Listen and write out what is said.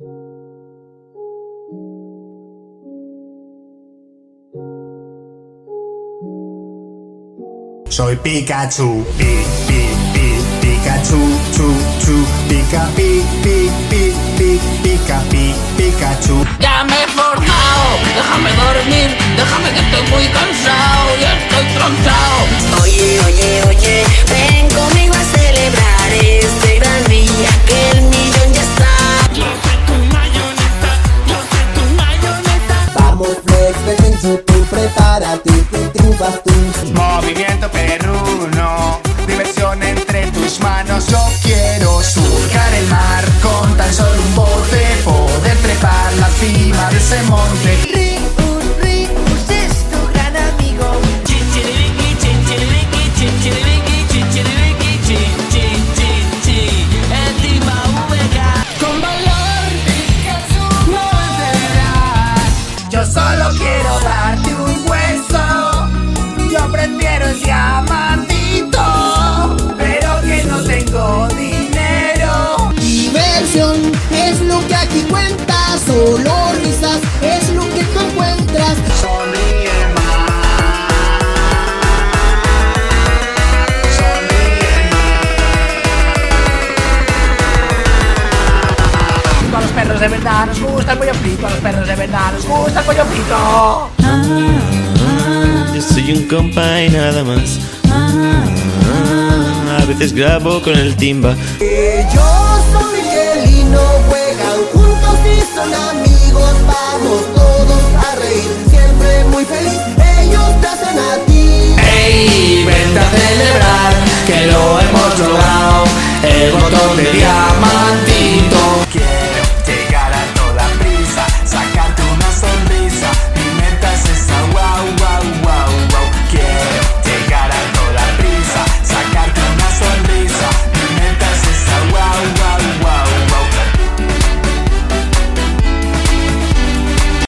Soy Pikachu, pi, pi, pi, Pikachu, chu, chu, Pika, pi, pi, pi, pi, Pika, pi, Pikachu. Dame en YouTube, prepárate que triunfas tú Movimiento perruno, diversión entre tus manos. Yo quiero surcar el mar con tan solo un bote, poder trepar la cima de ese monte. Ricus, Ricus es tu gran amigo. Chinchiribiki, chinchiribiki, chinchiribiki, chinchiribiki, chin, chin, chin, chin. Encima VK. Con valor, no vencerás. Yo solo quiero darte un hueso. Yo prefiero ese diamantito, pero que no tengo dinero. Diversión es lo que aquí cuenta Solo risas es lo que Los perros de verdad nos gusta el pollo frito, los perros de verdad nos gusta el pollo frito. Yo soy un compa y nada más. A veces grabo con el timba. Que yo soy Miguel y no juegan juntos y son amigos. Vamos todos a reír, siempre muy feliz. Ellos te hacen a ti. ¡Ey! Vente a celebrar que lo hemos logrado. El botón de día